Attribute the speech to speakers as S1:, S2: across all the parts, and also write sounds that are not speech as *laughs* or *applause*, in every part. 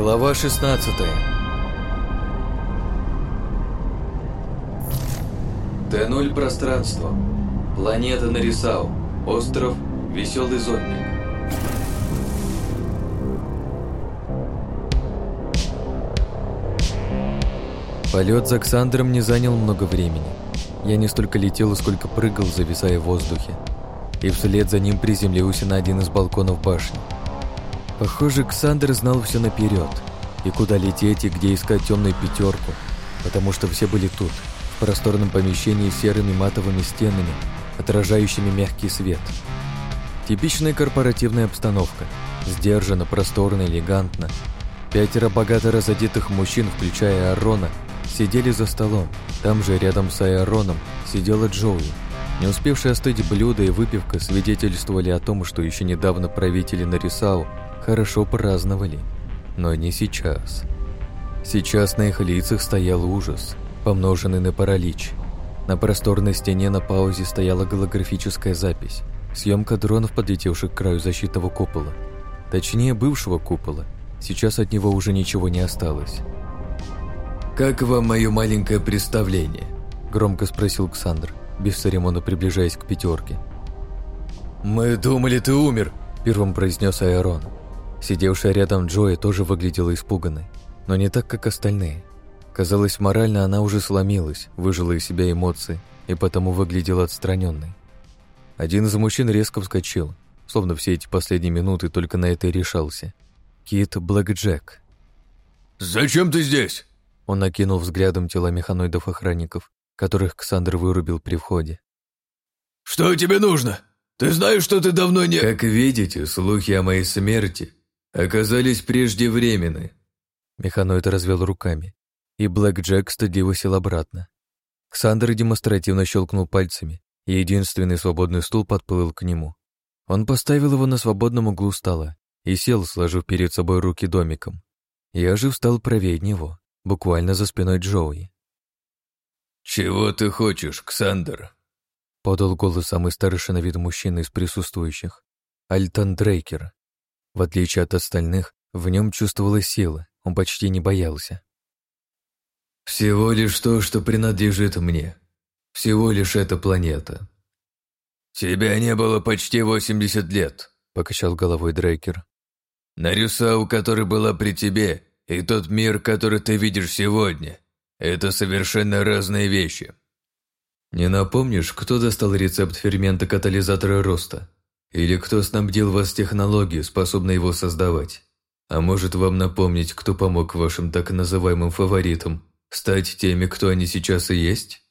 S1: Глава 16 Т-0 пространство. Планета Нарисау. Остров Веселый Зодник. Полет за Ксандром не занял много времени. Я не столько летел, сколько прыгал, зависая в воздухе. И вслед за ним приземлился на один из балконов башни. Похоже, Ксандр знал все наперед и куда лететь, и где искать темную пятерку, потому что все были тут, в просторном помещении с серыми матовыми стенами, отражающими мягкий свет. Типичная корпоративная обстановка, сдержанно, просторно, элегантно. Пятеро богато разодетых мужчин, включая Арона, сидели за столом. Там же рядом с Аэроном сидела Джоуи. Не успевшие остыть блюда и выпивка свидетельствовали о том, что еще недавно правители Нарисау хорошо праздновали, но не сейчас. Сейчас на их лицах стоял ужас, помноженный на паралич. На просторной стене на паузе стояла голографическая запись, съемка дронов, подлетевших к краю защитного купола. Точнее, бывшего купола. Сейчас от него уже ничего не осталось. «Как вам мое маленькое представление?» – громко спросил Ксандр, без церемона приближаясь к пятерке. «Мы думали, ты умер!» – первым произнес Айрон. Сидевшая рядом Джои тоже выглядела испуганной, но не так, как остальные. Казалось, морально она уже сломилась, выжила из себя эмоции и потому выглядела отстраненной. Один из мужчин резко вскочил, словно все эти последние минуты только на это и решался. Кит Блэкджек.
S2: «Зачем ты здесь?»
S1: Он накинул взглядом тела механоидов-охранников, которых Ксандр вырубил при входе.
S2: «Что тебе нужно? Ты знаешь, что ты давно не...»
S3: «Как видите, слухи о моей смерти оказались преждевременны».
S1: Механоид развел руками, и Блэк Джек стыдливо сел обратно. Ксандр демонстративно щелкнул пальцами, и единственный свободный стул подплыл к нему. Он поставил его на свободном углу стола и сел, сложив перед собой руки домиком. Я же встал правее него, буквально за спиной Джоуи.
S3: «Чего ты хочешь, Ксандр?»
S1: — подал голос самый старший на вид мужчины из присутствующих, Альтан Дрейкер. В отличие от остальных, в нем чувствовалась сила, он почти не боялся.
S3: «Всего лишь то, что принадлежит мне. Всего лишь эта планета».
S2: «Тебя не было почти 80 лет», —
S1: покачал головой Дрейкер.
S3: «Нарисау, который была при тебе, и тот мир, который ты видишь сегодня, это совершенно разные вещи». «Не напомнишь, кто достал рецепт фермента катализатора роста?» Или кто снабдил вас технологию, способной его создавать? А может вам напомнить, кто помог вашим так называемым фаворитам стать теми, кто они сейчас и есть?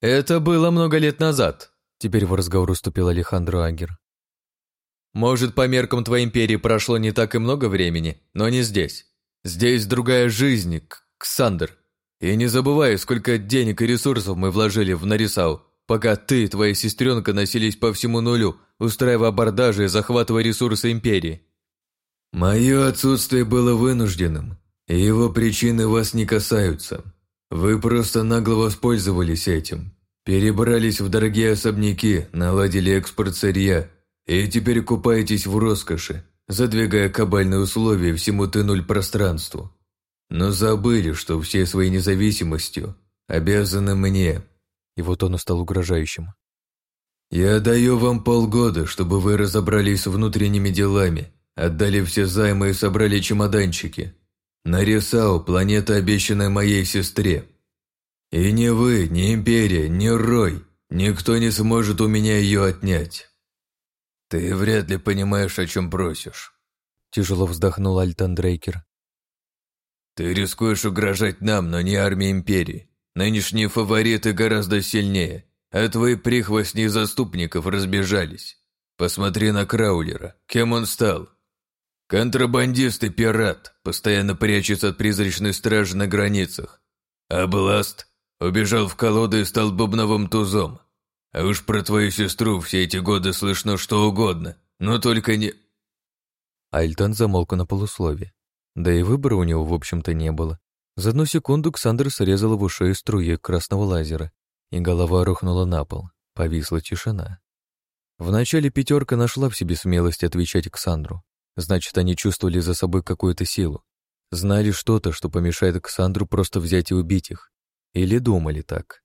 S1: Это было много лет назад, теперь в разговор уступил Алехандро Ангер. Может, по меркам твоей империи прошло не так и много времени, но не здесь. Здесь другая жизнь, Ксандр. И не забывай, сколько денег и ресурсов мы вложили в Нарисау пока ты и твоя сестренка носились по всему нулю, устраивая абордажи и захватывая ресурсы империи.
S3: Мое отсутствие было вынужденным, и его причины вас не касаются. Вы просто нагло воспользовались этим. Перебрались в дорогие особняки, наладили экспорт сырья и теперь купаетесь в роскоши, задвигая кабальные условия всему Т-0 пространству. Но забыли, что всей своей независимостью обязаны мне, —
S1: его тон стал угрожающим.
S3: «Я даю вам полгода, чтобы вы разобрались с внутренними делами, отдали все займы и собрали чемоданчики. Нарисал планета, обещанная моей сестре. И ни вы, ни Империя, ни Рой, никто не сможет у меня ее отнять». «Ты вряд ли понимаешь, о чем просишь», — тяжело вздохнул Альтан Дрейкер. «Ты рискуешь угрожать нам, но не армии Империи. Нынешние фавориты гораздо сильнее, а твои прихвостни заступников разбежались. Посмотри на Краулера, кем он стал. Контрабандист и пират, постоянно прячется от призрачной стражи на границах. А Бласт убежал в колоды и стал бубновым тузом. А уж про твою сестру все эти годы слышно что угодно, но только не...»
S1: Альтон замолк на полуслове. Да и выбора у него, в общем-то, не было. За одну секунду Ксандр срезал в шею струи красного лазера, и голова рухнула на пол. Повисла тишина. Вначале пятерка нашла в себе смелость отвечать Ксандру. Значит, они чувствовали за собой какую-то силу. Знали что-то, что помешает Ксандру просто взять и убить их. Или думали так.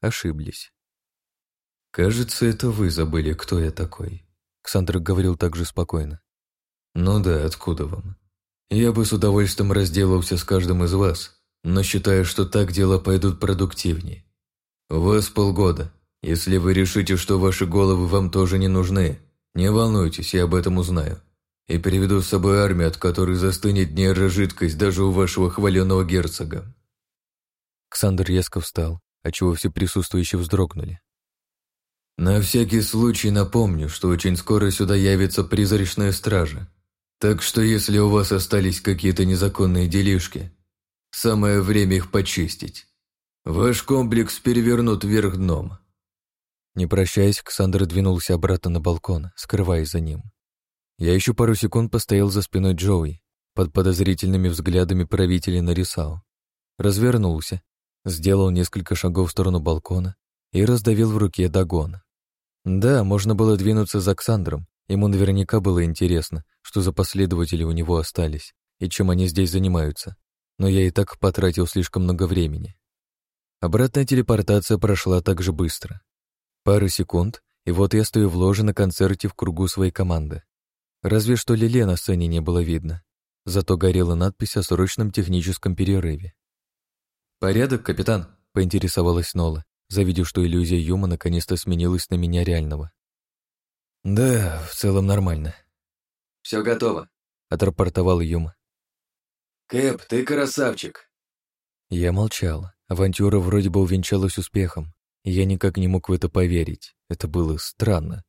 S1: Ошиблись.
S3: «Кажется, это вы забыли, кто я такой», —
S1: Ксандр говорил также спокойно.
S3: «Ну да, откуда вам? Я бы с удовольствием разделался с каждым из вас, но считаю, что так дела пойдут продуктивнее. У вас полгода. Если вы решите, что ваши головы вам тоже не нужны, не волнуйтесь, я об этом узнаю. И приведу с собой армию, от которой застынет нейрожидкость даже у вашего хваленого герцога».
S1: Александр резко встал, отчего все присутствующие вздрогнули.
S3: «На всякий случай напомню, что очень скоро сюда явится призрачная стража, так что если у вас остались какие-то незаконные делишки, самое время их почистить. Ваш комплекс перевернут вверх дном».
S1: Не прощаясь, Ксандр двинулся обратно на балкон, скрываясь за ним. Я еще пару секунд постоял за спиной Джоуи, под подозрительными взглядами правителей Нарисау. Развернулся, сделал несколько шагов в сторону балкона и раздавил в руке догон. Да, можно было двинуться за Ксандром, ему наверняка было интересно, что за последователи у него остались и чем они здесь занимаются, но я и так потратил слишком много времени. Обратная телепортация прошла так же быстро. Пару секунд, и вот я стою в ложе на концерте в кругу своей команды. Разве что Лиле на сцене не было видно. Зато горела надпись о срочном техническом перерыве. «Порядок, капитан», — поинтересовалась Нола, завидев, что иллюзия Юма наконец-то сменилась на меня реального.
S3: «Да, в целом нормально»,
S2: все готово», —
S1: отрапортовал Юма.
S2: «Кэп, ты красавчик!»
S1: Я молчал. Авантюра вроде бы увенчалась успехом. Я никак не мог в это поверить. Это было странно.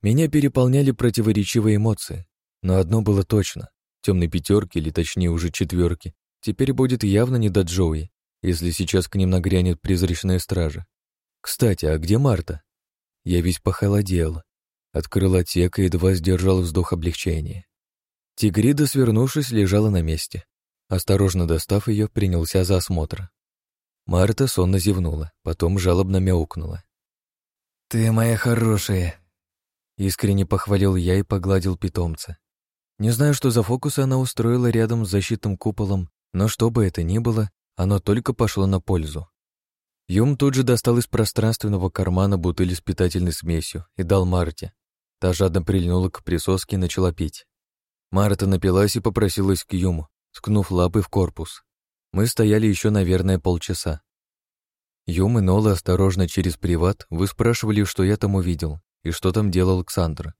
S1: Меня переполняли противоречивые эмоции. Но одно было точно. Темной пятерки, или точнее уже четверки, теперь будет явно не до Джоуи, если сейчас к ним нагрянет призрачная стража. Кстати, а где Марта? Я весь похолодел открыла тека и едва сдержал вздох облегчения. Тигрида, свернувшись, лежала на месте. Осторожно достав ее, принялся за осмотр. Марта сонно зевнула, потом жалобно мяукнула.
S4: «Ты моя хорошая!»
S1: Искренне похвалил я и погладил питомца. Не знаю, что за фокус она устроила рядом с защитным куполом, но что бы это ни было, оно только пошло на пользу. Юм тут же достал из пространственного кармана бутыль с питательной смесью и дал Марте. Та жадно прильнула к присоске и начала пить. Марта напилась и попросилась к Юму, ткнув лапы в корпус. Мы стояли еще, наверное, полчаса. Юм и Нола осторожно через приват выспрашивали, что я там увидел и что там делал Александр.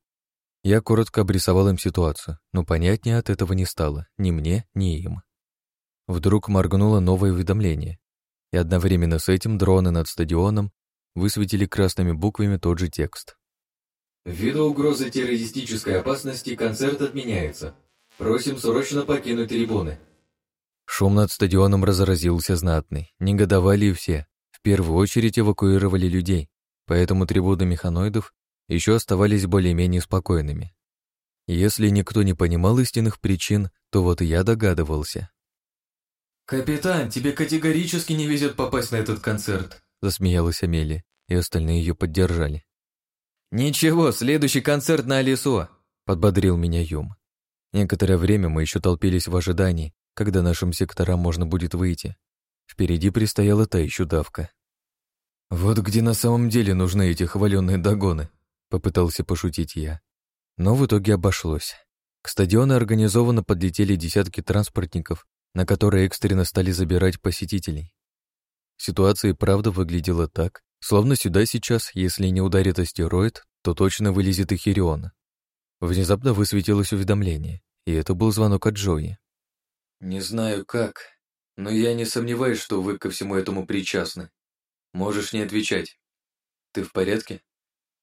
S1: Я коротко обрисовал им ситуацию, но понятнее от этого не стало, ни мне, ни им. Вдруг моргнуло новое уведомление, и одновременно с этим дроны над стадионом высветили красными буквами тот же текст.
S2: Ввиду угрозы террористической опасности концерт отменяется. Просим срочно покинуть трибуны.
S1: Шум над стадионом разразился знатный. Негодовали все. В первую очередь эвакуировали людей, поэтому трибуны механоидов еще оставались более-менее спокойными. Если никто не понимал истинных причин, то вот и я догадывался.
S4: «Капитан, тебе категорически не везет попасть на этот концерт», —
S1: засмеялась Амелия, и остальные ее поддержали.
S4: «Ничего, следующий концерт на лесу», — подбодрил меня Юм.
S1: Некоторое время мы еще толпились в ожидании, когда нашим секторам можно будет выйти. Впереди предстояла та еще давка. «Вот где на самом деле нужны эти хваленные догоны», — попытался пошутить я. Но в итоге обошлось. К стадиону организованно подлетели десятки транспортников, на которые экстренно стали забирать посетителей. Ситуация и правда выглядела так, Словно сюда сейчас, если не ударит астероид, то точно вылезет и Хирион. Внезапно высветилось уведомление, и это был звонок от Джои.
S4: «Не знаю как, но я не сомневаюсь, что вы ко всему этому причастны. Можешь не отвечать. Ты в порядке?»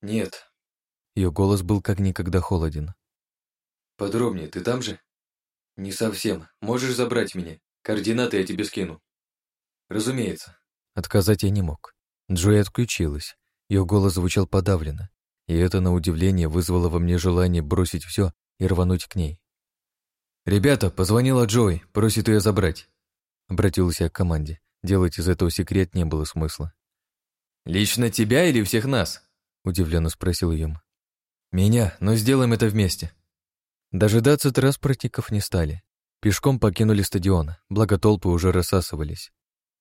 S4: «Нет».
S1: Ее голос был как никогда холоден.
S4: «Подробнее, ты там же?» «Не совсем. Можешь забрать меня? Координаты я тебе скину». «Разумеется».
S1: Отказать я не мог. Джой отключилась. Ее голос звучал подавленно, и это, на удивление, вызвало во мне желание бросить все и рвануть к ней.
S4: «Ребята, позвонила Джой, просит ее забрать», —
S1: обратился я к команде. Делать из этого секрет не было смысла.
S4: «Лично тебя или всех нас?»
S1: — удивленно спросил Юм.
S4: «Меня, но сделаем это вместе».
S1: Дожидаться транспортников не стали. Пешком покинули стадион, благо толпы уже рассасывались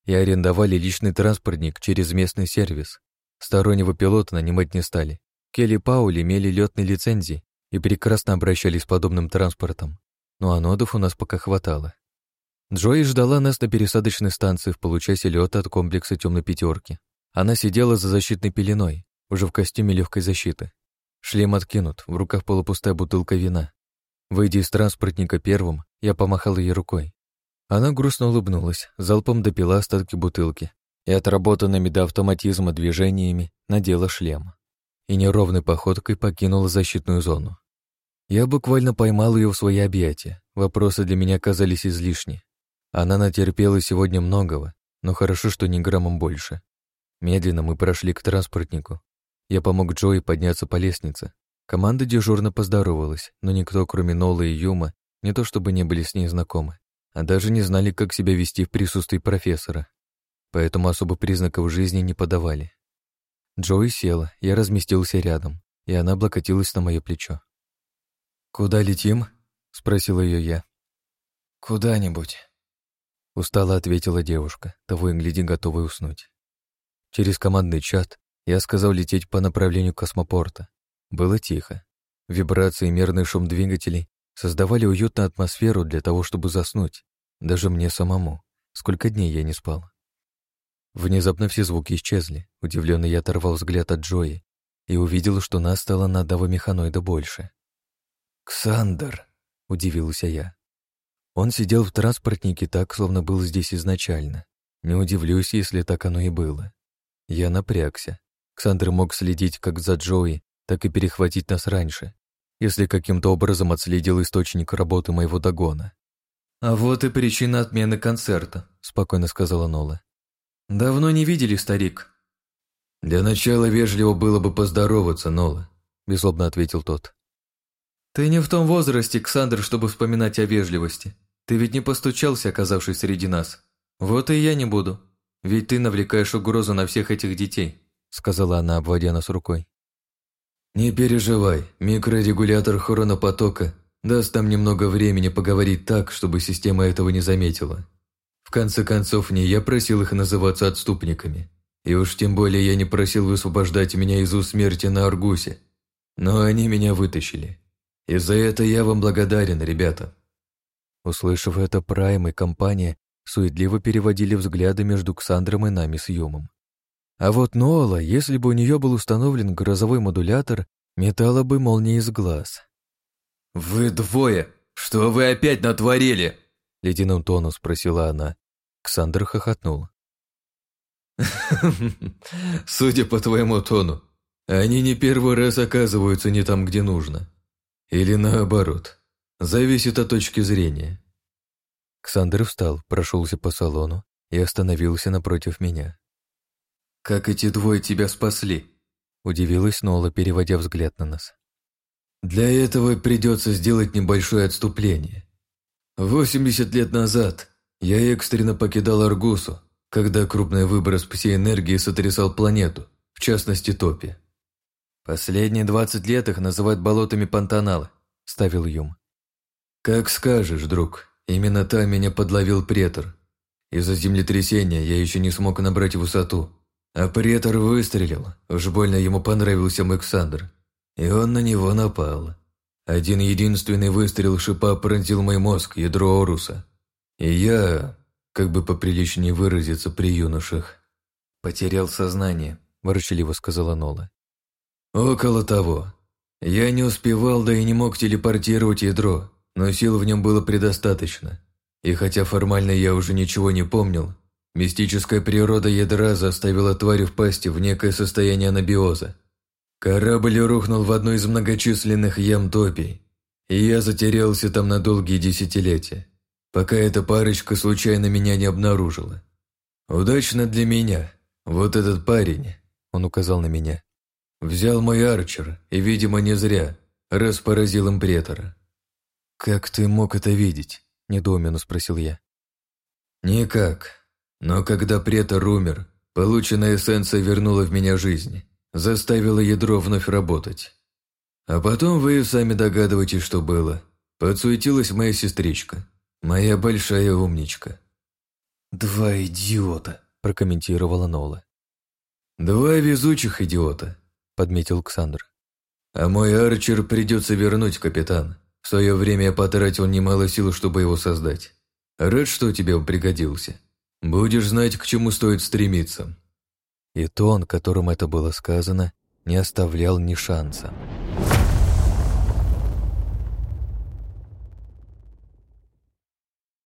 S1: и арендовали личный транспортник через местный сервис. Стороннего пилота нанимать не стали. Келли и Паули имели летные лицензии и прекрасно обращались с подобным транспортом. Ну а нодов у нас пока хватало. Джои ждала нас на пересадочной станции в получасе лёта от комплекса темной пятерки. Она сидела за защитной пеленой, уже в костюме легкой защиты. Шлем откинут, в руках полупустая бутылка вина. Выйдя из транспортника первым, я помахал ей рукой. Она грустно улыбнулась, залпом допила остатки бутылки и отработанными до автоматизма движениями надела шлем. И неровной походкой покинула защитную зону. Я буквально поймал ее в свои объятия. Вопросы для меня казались излишни. Она натерпела сегодня многого, но хорошо, что не граммом больше. Медленно мы прошли к транспортнику. Я помог Джои подняться по лестнице. Команда дежурно поздоровалась, но никто, кроме Нолы и Юма, не то чтобы не были с ней знакомы, а даже не знали, как себя вести в присутствии профессора, поэтому особо признаков жизни не подавали. Джои села, я разместился рядом, и она облокотилась на мое плечо. «Куда летим?» — спросил ее я. «Куда-нибудь», — устало ответила девушка, того и гляди, готовой уснуть. Через командный чат я сказал лететь по направлению космопорта. Было тихо. Вибрации и мерный шум двигателей создавали уютную атмосферу для того, чтобы заснуть. Даже мне самому. Сколько дней я не спал. Внезапно все звуки исчезли. Удивленно я оторвал взгляд от Джои и увидел, что нас стало на одного механоида больше. «Ксандр!» — удивился я. Он сидел в транспортнике так, словно был здесь изначально. Не удивлюсь, если так оно и было. Я напрягся. Ксандр мог следить как за Джои, так и перехватить нас раньше если каким-то образом отследил источник работы моего догона. «А вот и причина отмены концерта», — спокойно сказала Нола. «Давно не видели, старик».
S3: «Для начала вежливо было бы поздороваться, Нола», — безлобно ответил тот.
S1: «Ты не в том возрасте, Ксандр, чтобы вспоминать о вежливости. Ты ведь не постучался, оказавшись среди нас. Вот и я не буду. Ведь ты навлекаешь угрозу на всех этих детей», — сказала она, обводя нас рукой.
S3: «Не переживай, микрорегулятор хронопотока даст нам немного времени поговорить так, чтобы система этого не заметила. В конце концов, не я просил их называться отступниками, и уж тем более я не просил высвобождать меня из усмерти на Аргусе, но они меня вытащили. И за это я вам благодарен, ребята».
S1: Услышав это, Прайм и компания суетливо переводили взгляды между Ксандром и нами с Юмом. А вот Ноала, если бы у нее был установлен грозовой модулятор, метала бы молнии из глаз.
S3: «Вы двое! Что вы опять натворили?»
S1: — ледяным тоном спросила она. Ксандр хохотнул. *laughs*
S3: «Судя по твоему тону, они не первый раз оказываются не там, где нужно. Или наоборот. Зависит от точки зрения».
S1: Ксандр встал, прошелся по салону и остановился напротив меня.
S3: Как эти двое тебя спасли?»
S1: Удивилась Нола, переводя взгляд на нас.
S3: «Для этого придется сделать небольшое отступление. 80 лет назад я экстренно покидал Аргусу, когда крупный выброс всей энергии сотрясал планету, в частности Топи.
S1: Последние 20 лет их называют болотами Пантанала», — ставил Юм.
S3: «Как скажешь, друг, именно там меня подловил претор. Из-за землетрясения я еще не смог набрать высоту, а при выстрелил. Уж больно ему понравился Максандр. И он на него напал. Один единственный выстрел шипа пронзил мой мозг, ядро Оруса. И я, как бы поприличнее выразиться при юношах,
S1: потерял сознание, ворчаливо сказала Нола.
S3: Около того. Я не успевал, да и не мог телепортировать ядро, но сил в нем было предостаточно. И хотя формально я уже ничего не помнил, Мистическая природа ядра заставила тварь впасть в некое состояние анабиоза. Корабль рухнул в одной из многочисленных ям Топи, и я затерялся там на долгие десятилетия, пока эта парочка случайно меня не обнаружила. Удачно для меня. Вот этот парень, он указал на меня, взял мой арчер, и, видимо, не зря, раз поразил им претора.
S1: «Как ты мог это видеть?» – недоуменно спросил я.
S3: «Никак», но когда претор умер, полученная эссенция вернула в меня жизнь, заставила ядро вновь работать. А потом вы и сами догадываетесь, что было. Подсуетилась моя сестричка, моя большая умничка.
S1: «Два идиота», – прокомментировала Нола.
S3: «Два везучих идиота», – подметил Ксандр. «А мой Арчер придется вернуть, капитан. В свое время я потратил немало сил, чтобы его создать. Рад, что тебе он пригодился». Будешь знать, к чему стоит стремиться».
S1: И тон, которым это было сказано, не оставлял ни шанса.